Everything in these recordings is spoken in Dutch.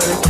work.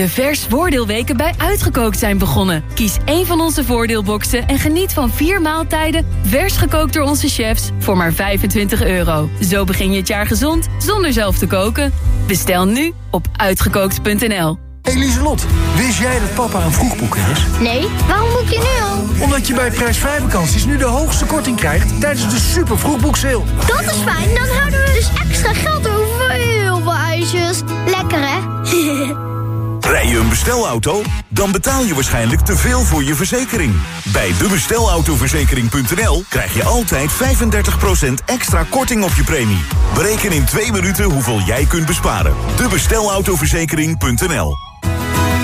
De vers voordeelweken bij Uitgekookt zijn begonnen. Kies één van onze voordeelboxen en geniet van vier maaltijden... vers gekookt door onze chefs voor maar 25 euro. Zo begin je het jaar gezond zonder zelf te koken. Bestel nu op uitgekookt.nl. Hey Lieselot, wist jij dat papa een vroegboeker is? Nee, waarom boek je nu al? Omdat je bij prijsvrij vakanties nu de hoogste korting krijgt tijdens de super vroegboekseil. Dat is fijn, dan houden we dus extra geld over voor heel veel ijsjes. Lekker hè? Rij je een bestelauto? Dan betaal je waarschijnlijk te veel voor je verzekering. Bij debestelautoverzekering.nl krijg je altijd 35% extra korting op je premie. Bereken in twee minuten hoeveel jij kunt besparen. Debestelautoverzekering.nl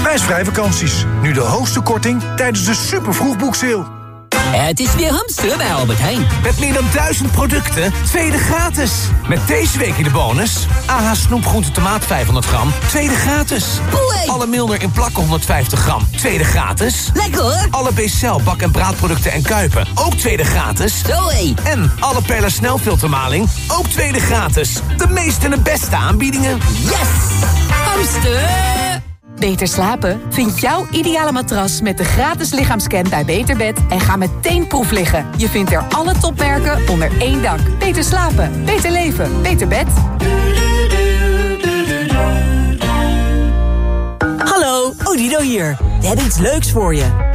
Prijsvrij vakanties. Nu de hoogste korting tijdens de super vroegboekseil. Het is weer hamster bij Albert Heijn. Met meer dan duizend producten, tweede gratis. Met deze week in de bonus... AH snoepgroente tomaat 500 gram, tweede gratis. Alle Milner in plakken 150 gram, tweede gratis. Lekker hoor. Alle B-cel bak- en braadproducten en kuipen, ook tweede gratis. Zoé. En alle Perla snelfiltermaling, ook tweede gratis. De meeste en de beste aanbiedingen. Yes! Hamster! Beter slapen? Vind jouw ideale matras met de gratis lichaamscan bij Beterbed en ga meteen proef liggen. Je vindt er alle topmerken onder één dak. Beter slapen, beter leven, beter bed. Hallo, Odido hier. We hebben iets leuks voor je.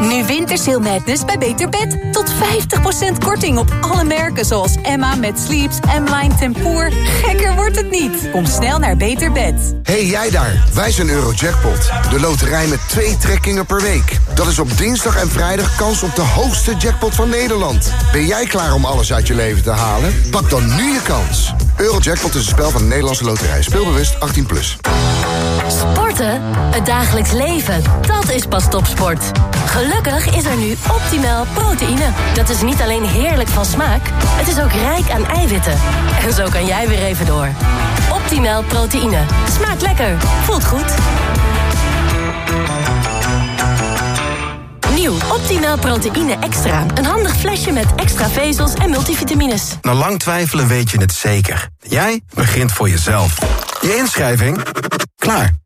Nu Wintersail Madness bij Beter Bed. Tot 50% korting op alle merken zoals Emma met Sleeps, M-Line Tempoor. Gekker wordt het niet. Kom snel naar Beter Bed. Hey jij daar, wij zijn Eurojackpot. De loterij met twee trekkingen per week. Dat is op dinsdag en vrijdag kans op de hoogste jackpot van Nederland. Ben jij klaar om alles uit je leven te halen? Pak dan nu je kans. Eurojackpot is een spel van de Nederlandse loterij. Speelbewust 18+. Plus. Sporten? Het dagelijks leven. Dat is pas topsport. Gelukkig is er nu optimaal proteïne. Dat is niet alleen heerlijk van smaak, het is ook rijk aan eiwitten. En zo kan jij weer even door. Optimaal proteïne. Smaakt lekker. Voelt goed. Nieuw, Optimaal Proteïne Extra. Een handig flesje met extra vezels en multivitamines. Na lang twijfelen weet je het zeker. Jij begint voor jezelf. Je inschrijving? Klaar.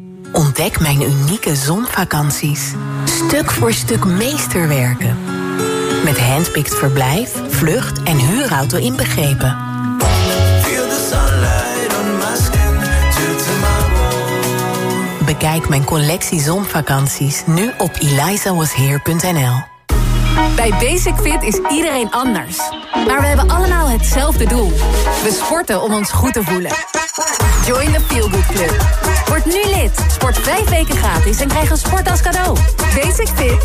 Ontdek mijn unieke zonvakanties. Stuk voor stuk meesterwerken. Met handpicked verblijf, vlucht en huurauto inbegrepen. Bekijk mijn collectie zonvakanties nu op elizawasheer.nl. Bij Basic Fit is iedereen anders. Maar we hebben allemaal hetzelfde doel. We sporten om ons goed te voelen. Join the Feel Good Club. Word nu lid. Sport vijf weken gratis en krijg een sport als cadeau. Basic Fit.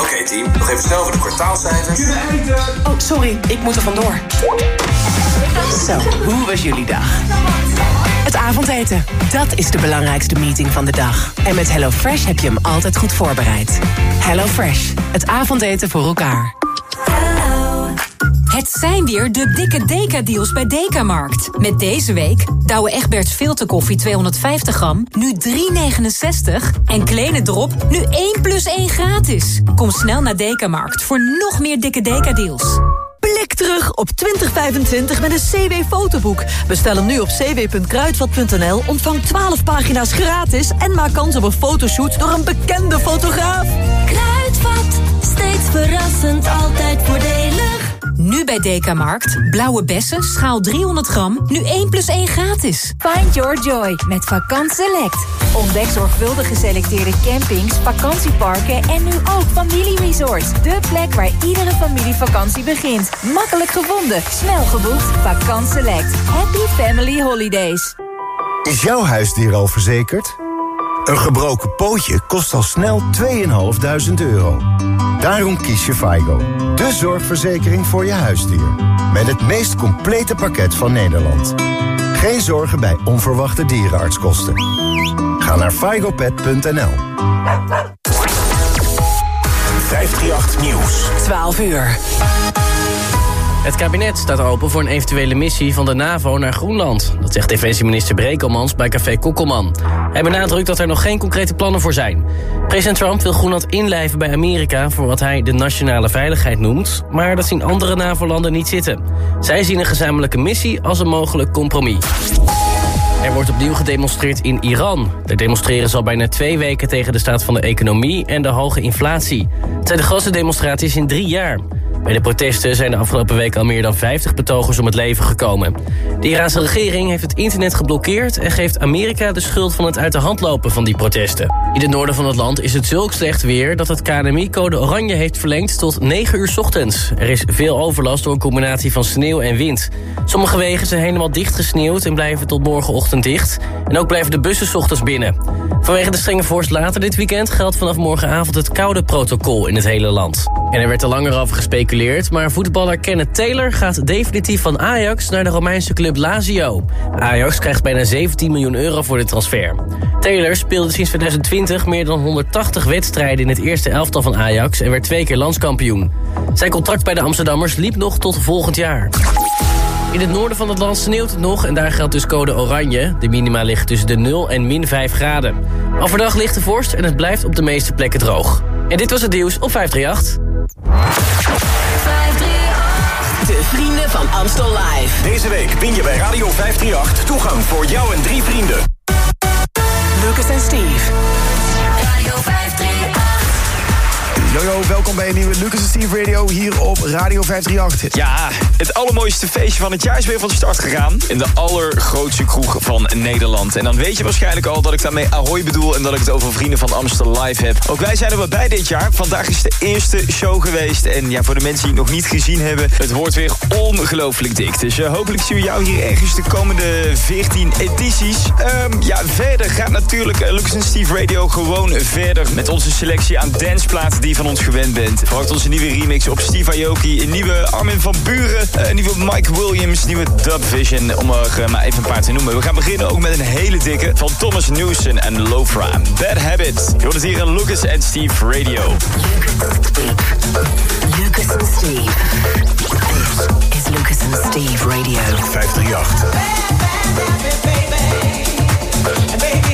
Oké team, nog even snel voor de kwartaalcijfers. Oh, sorry, ik moet er vandoor. Zo, hoe was jullie dag? Het avondeten, dat is de belangrijkste meeting van de dag. En met HelloFresh heb je hem altijd goed voorbereid. HelloFresh, het avondeten voor elkaar. Het zijn weer de dikke Deka-deals bij Dekamarkt. Met deze week Douwe Egberts filterkoffie 250 gram, nu 3,69. En Kleine Drop, nu 1 plus 1 gratis. Kom snel naar Dekamarkt voor nog meer dikke Deka-deals. Blik terug op 2025 met een CW-fotoboek. Bestel hem nu op cw.kruidvat.nl, ontvang 12 pagina's gratis... en maak kans op een fotoshoot door een bekende fotograaf. Kruidvat, steeds verrassend, altijd voordelig. Nu bij Dekamarkt. Blauwe bessen, schaal 300 gram. Nu 1 plus 1 gratis. Find your joy met Vakant Select. Ontdek zorgvuldig geselecteerde campings, vakantieparken en nu ook familieresorts. De plek waar iedere familievakantie begint. Makkelijk gevonden, snel geboekt. Vakant Select. Happy Family Holidays. Is jouw huisdier al verzekerd? Een gebroken pootje kost al snel 2.500 euro. Daarom kies je FIGO, de zorgverzekering voor je huisdier. Met het meest complete pakket van Nederland. Geen zorgen bij onverwachte dierenartskosten. Ga naar figopet.nl 538 Nieuws. 12 uur. Het kabinet staat open voor een eventuele missie van de NAVO naar Groenland. Dat zegt defensieminister Brekelmans bij Café Kokkelman. Hij benadrukt dat er nog geen concrete plannen voor zijn. President Trump wil Groenland inlijven bij Amerika... voor wat hij de nationale veiligheid noemt. Maar dat zien andere NAVO-landen niet zitten. Zij zien een gezamenlijke missie als een mogelijk compromis. Er wordt opnieuw gedemonstreerd in Iran. De demonstreren al bijna twee weken tegen de staat van de economie en de hoge inflatie. Het zijn de grootste demonstraties in drie jaar. Bij de protesten zijn de afgelopen week al meer dan 50 betogers om het leven gekomen. De Iraanse regering heeft het internet geblokkeerd... en geeft Amerika de schuld van het uit de hand lopen van die protesten. In het noorden van het land is het zulk slecht weer... dat het KNMI code oranje heeft verlengd tot 9 uur ochtends. Er is veel overlast door een combinatie van sneeuw en wind. Sommige wegen zijn helemaal dichtgesneeuwd en blijven tot morgenochtend dicht. En ook blijven de bussen ochtends binnen. Vanwege de strenge vorst later dit weekend... geldt vanaf morgenavond het koude protocol in het hele land. En er werd er langer over gespeculeerd... maar voetballer Kenneth Taylor gaat definitief van Ajax... naar de Romeinse club Lazio. Ajax krijgt bijna 17 miljoen euro voor de transfer. Taylor speelde sinds 2020 meer dan 180 wedstrijden... in het eerste elftal van Ajax en werd twee keer landskampioen. Zijn contract bij de Amsterdammers liep nog tot volgend jaar. In het noorden van het land sneeuwt het nog en daar geldt dus code oranje. De minima ligt tussen de 0 en min 5 graden. Overdag ligt de vorst en het blijft op de meeste plekken droog. En dit was het nieuws op 538. De vrienden van Amstel Live. Deze week win je bij Radio 538 toegang voor jou en drie vrienden. Lucas en Steve. Radio 538. Jojo, welkom bij een nieuwe Lucas en Steve Radio hier op Radio 538. Ja, het allermooiste feestje van het jaar is weer van start gegaan. In de allergrootste kroeg van Nederland. En dan weet je waarschijnlijk al dat ik daarmee Ahoy bedoel... en dat ik het over Vrienden van Amstel Live heb. Ook wij zijn er bij dit jaar. Vandaag is de eerste show geweest. En ja, voor de mensen die het nog niet gezien hebben... het wordt weer ongelooflijk dik. Dus uh, hopelijk zien we jou hier ergens de komende 14 edities. Um, ja, verder gaat natuurlijk uh, Lucas en Steve Radio gewoon verder... met onze selectie aan danceplaten die je van ons gewend bent. Verwacht onze nieuwe remix op Steve Aoki, een nieuwe Armin van Buren... Uh, een nieuwe Mike Williams, nieuwe Dub Vision, om er maar even een paar te noemen. We gaan beginnen ook met een hele dikke van Thomas Newson en Lofra. Bad Habit. Je hoort het hier in Lucas en Steve Radio. Lucas and Steve. Is Lucas and Steve Radio. 538. Baby, it's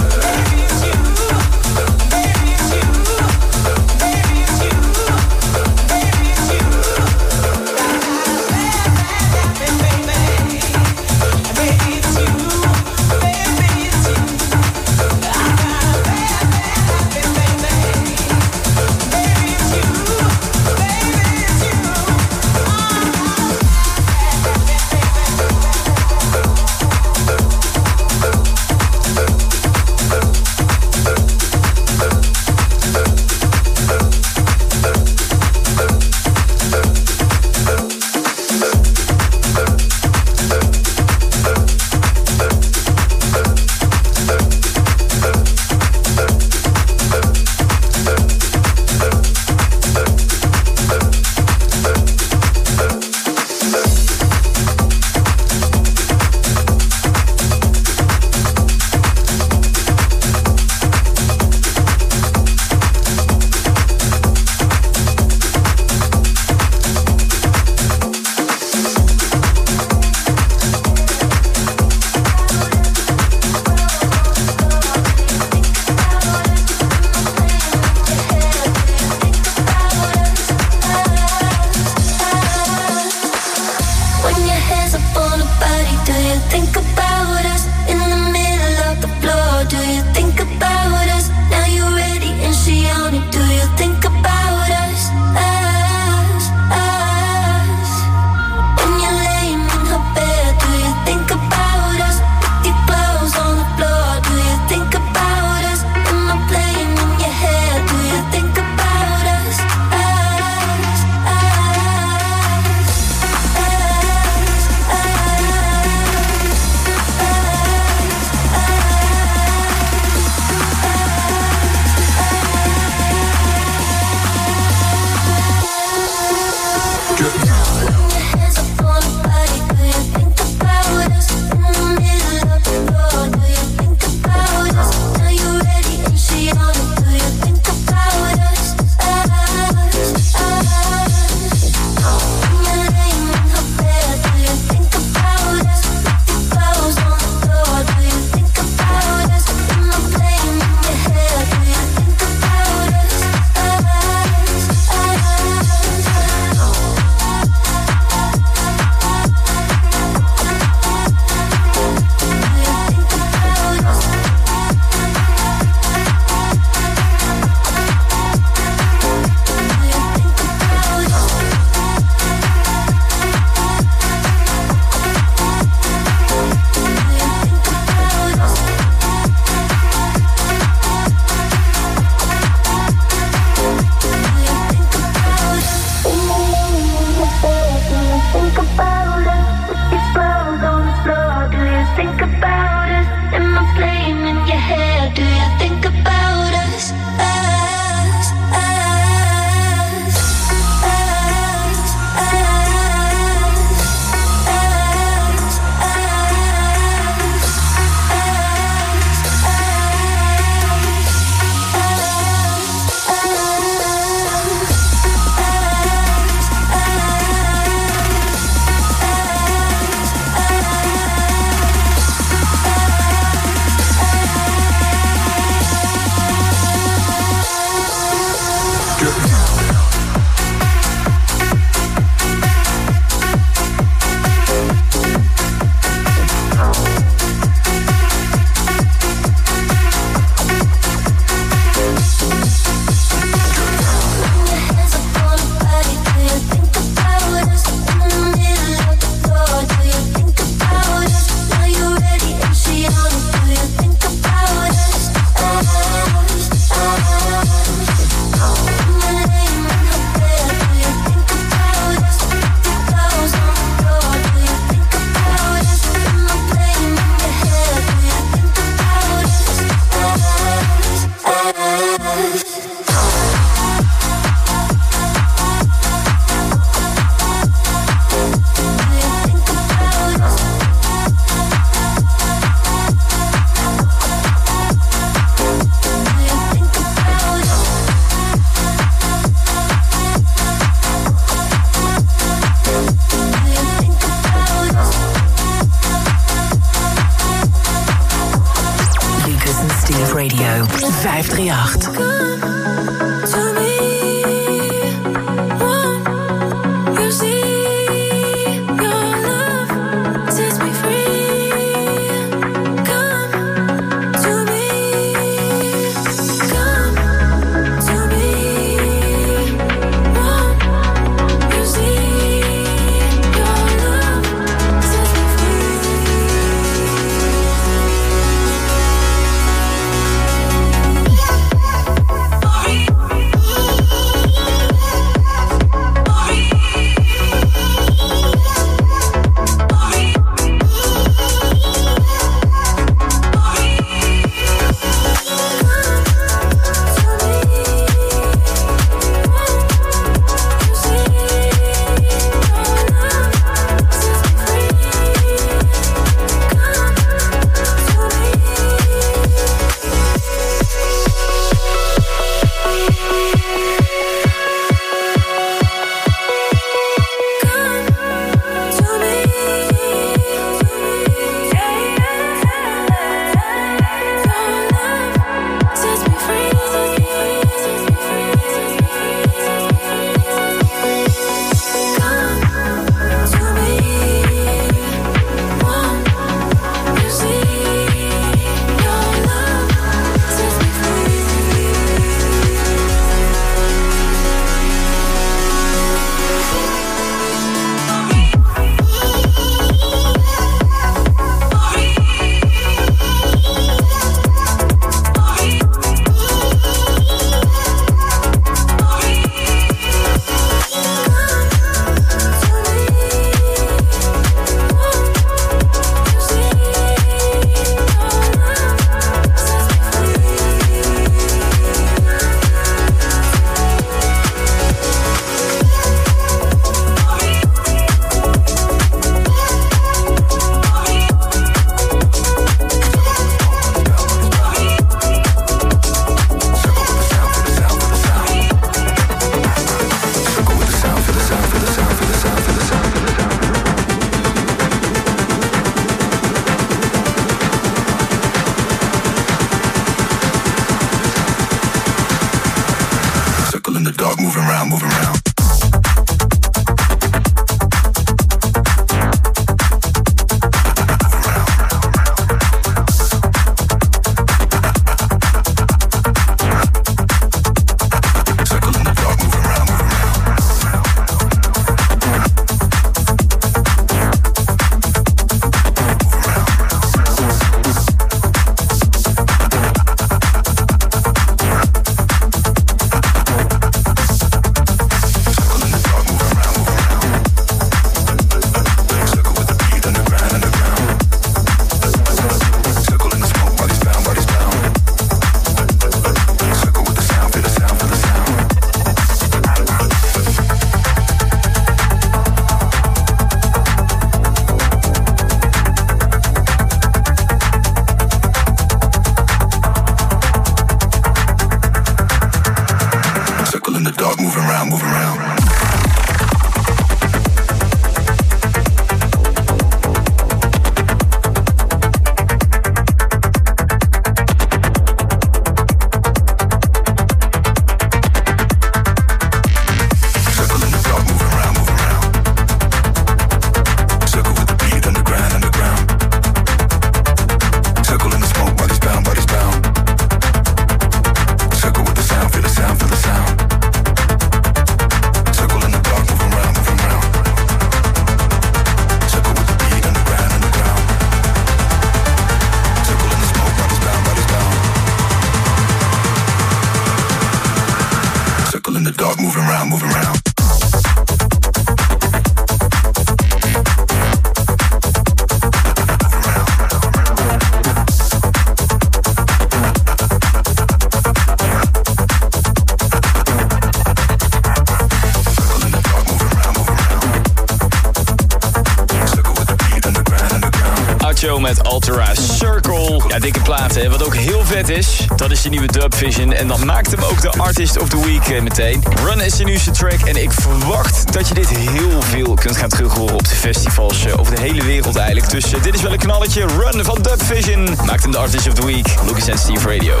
Vision. En dat maakt hem ook de Artist of the Week eh, meteen. Run is de nieuwste track en ik verwacht dat je dit heel veel kunt gaan terughoren op de festivals eh, over de hele wereld eigenlijk. Dus eh, dit is wel een knalletje. Run van Dub Vision maakt hem de Artist of the Week. Lucas en Steve Radio.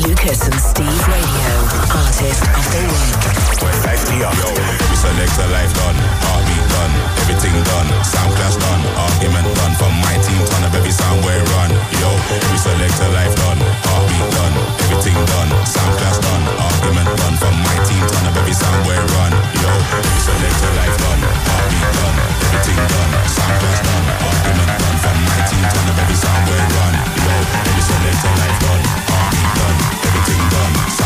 Lucas and Steve Radio, artist of the week. Life PR. Yo, we select a life done, heartbeat done, everything done, sound clash done, argument done, from my team ton of every sound we run. Yo, we select a life done, heartbeat done, everything done, sound clash done, argument done, from my team ton of every sound we run. Yo, we select a life done, heartbeat done, everything done, sound clash done, argument done, from my team ton of every sound we run. Yo, we select a life done done, everything done.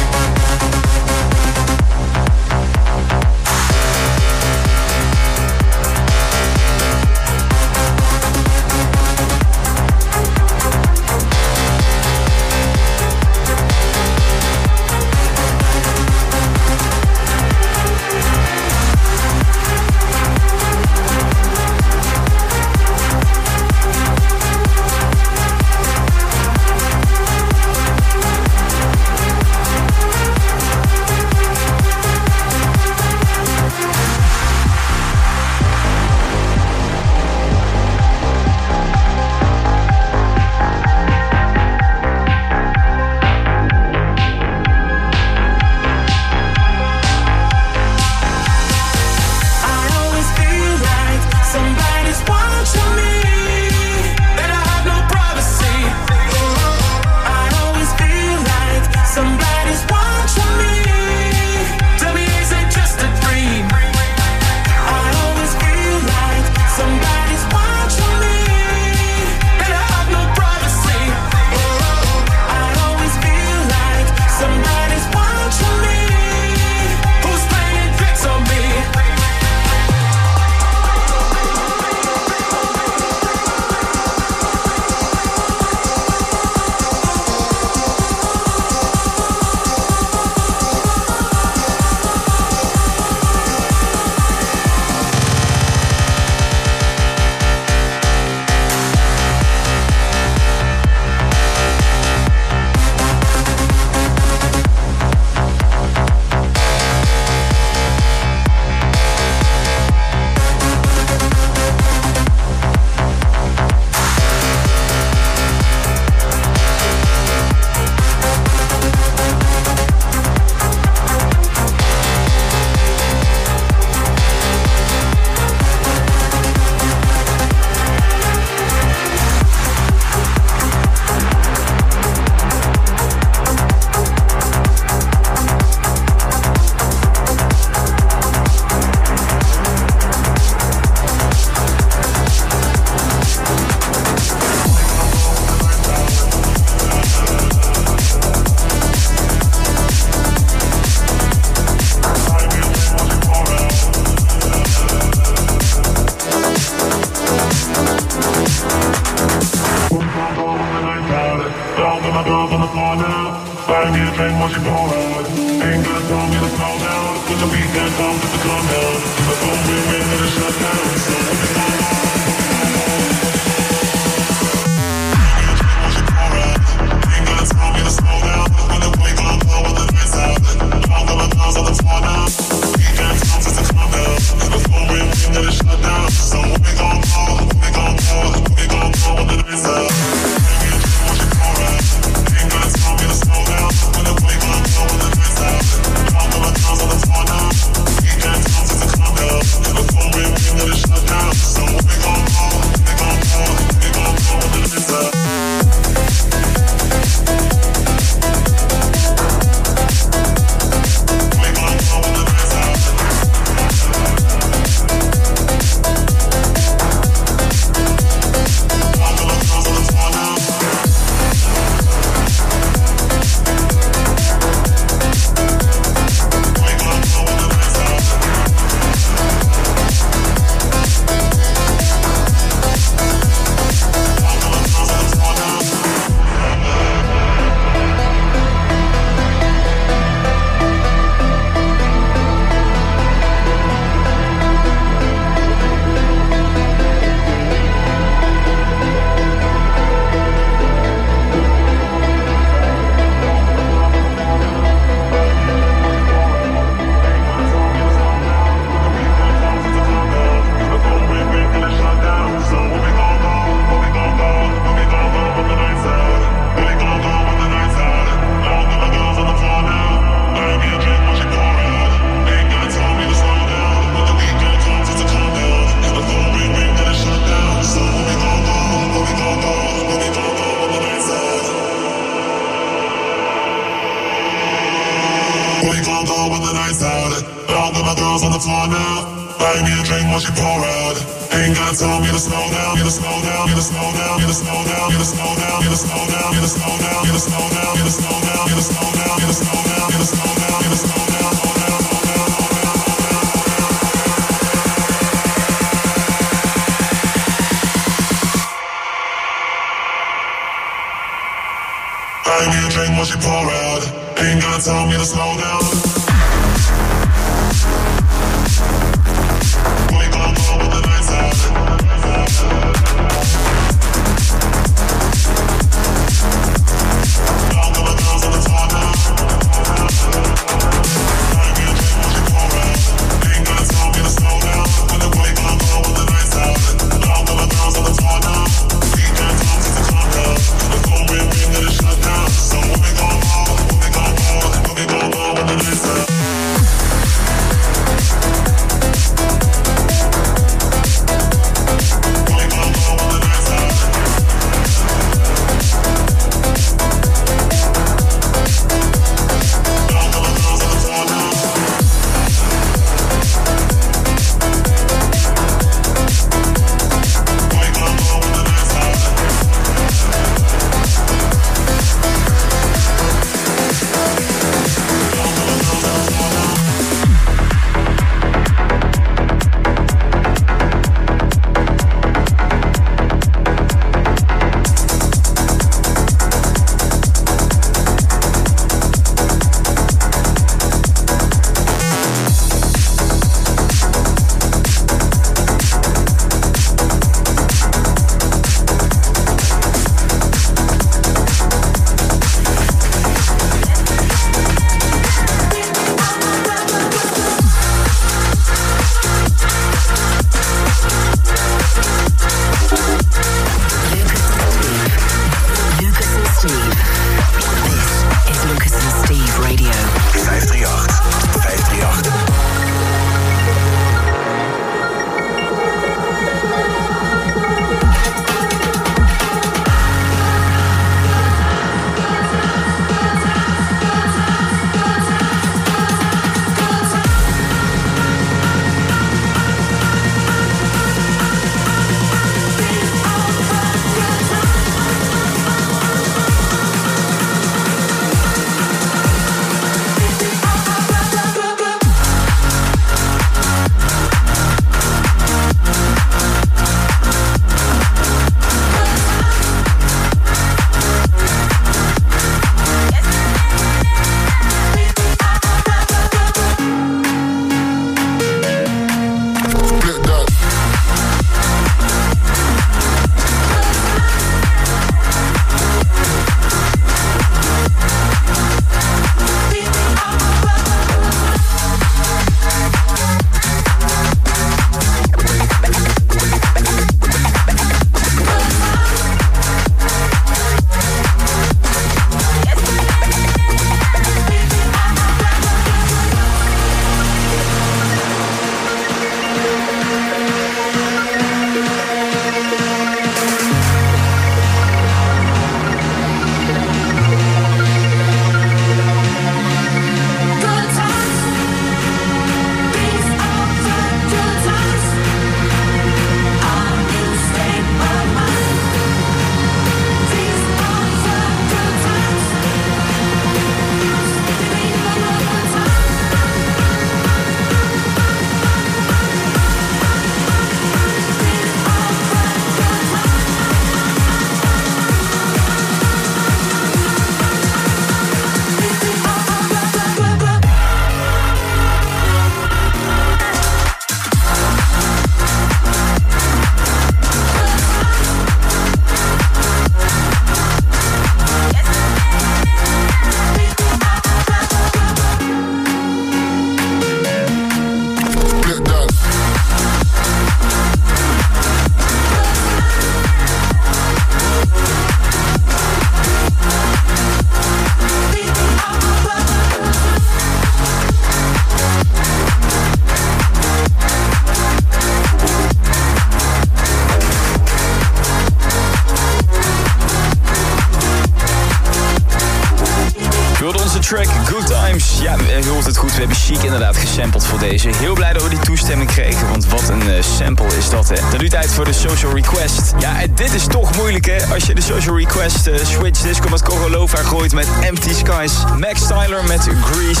Deze. Heel blij dat we die toestemming kregen, want wat een eh, sample is dat, hè. Dan nu tijd voor de social request. Ja, en dit is toch moeilijk, hè. Als je de social request uh, Switch Disco met Korolova gooit met Empty Skies. Max Styler met Grease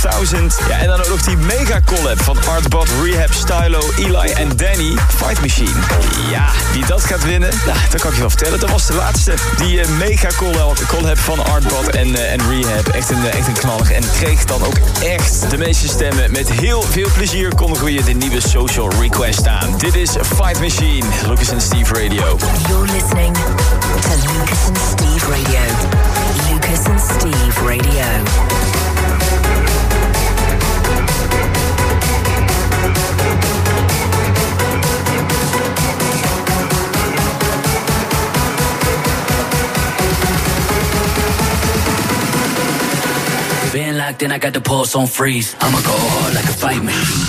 2000. Ja, en dan ook nog die mega collab van Artbot, Rehab, Stylo, Eli en Danny. Fight Machine. Ja, wie dat gaat winnen, nou, dat kan ik je wel vertellen. Dat was de laatste. Die eh, mega collab, collab van Artbot en, uh, en Rehab. Echt een, echt een knallig. En kreeg dan ook echt de meeste stemmen. Met heel veel plezier kondigen je de nieuwe social request aan. Dit is Fight Machine, Lucas en Steve Radio. You're listening to Lucas and Steve Radio. Lucas and Steve Radio. Been locked in, I got the pulse on freeze. I'ma go hard like a fight machine.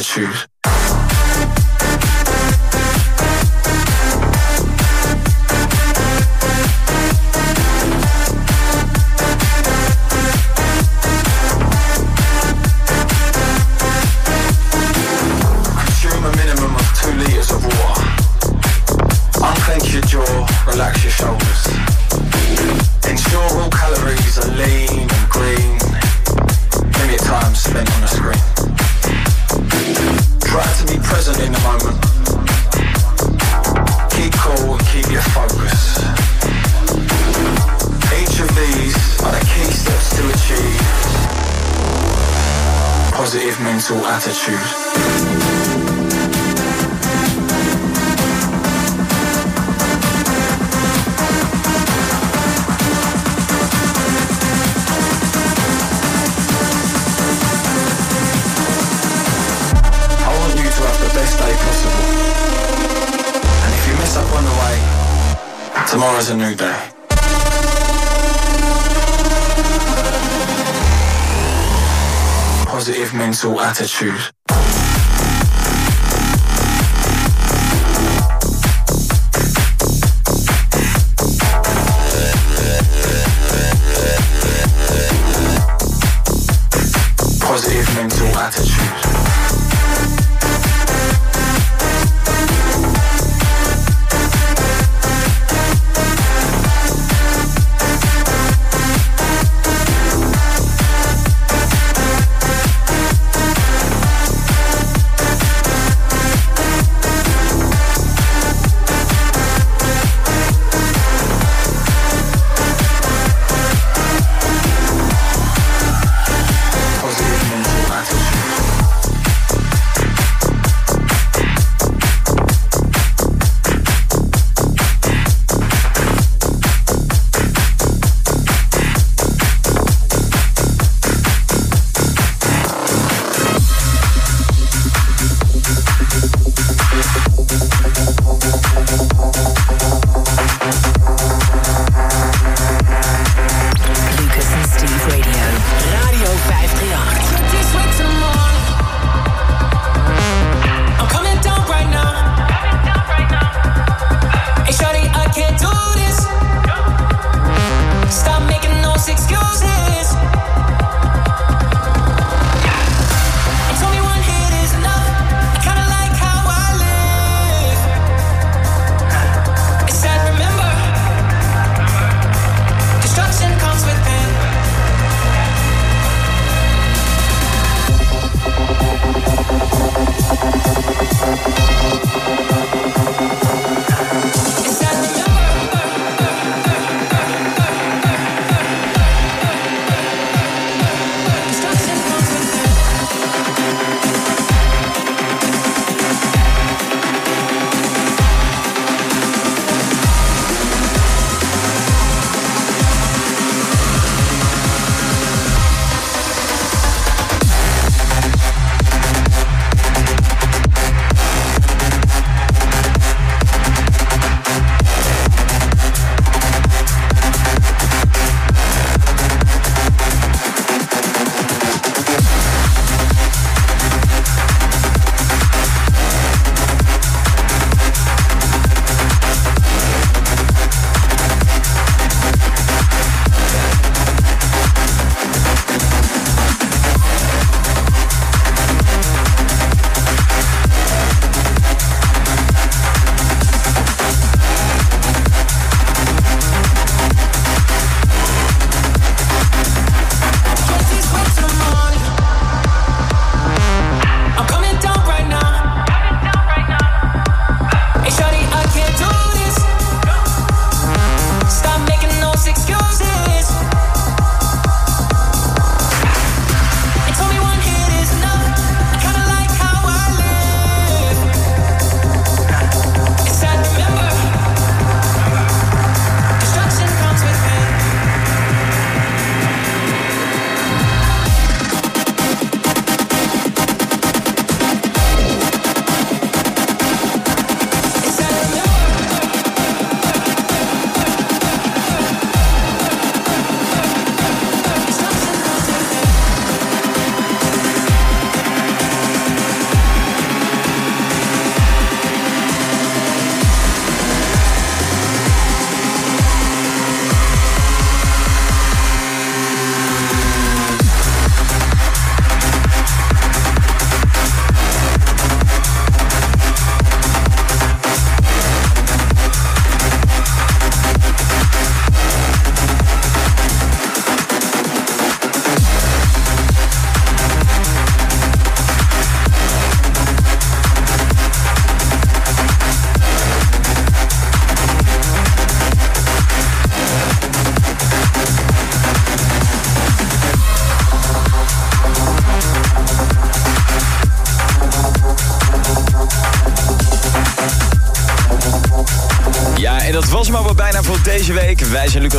attitude. Tomorrow's a new day. Positive mental attitude. Positive mental attitude.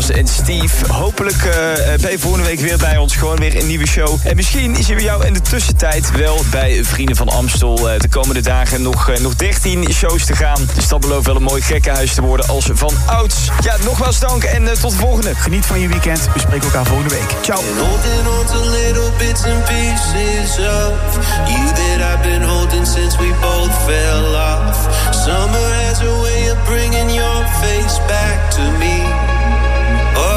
En Steve. Hopelijk uh, ben je volgende week weer bij ons. Gewoon weer een nieuwe show. En misschien zien we jou in de tussentijd wel bij Vrienden van Amstel. Eh, de komende dagen nog, nog 13 shows te gaan. Dus dat belooft wel een mooi gekkenhuis te worden als van ouds. Ja, nogmaals dank en tot de volgende. Geniet van je weekend. We spreken elkaar volgende week. Ciao. Oh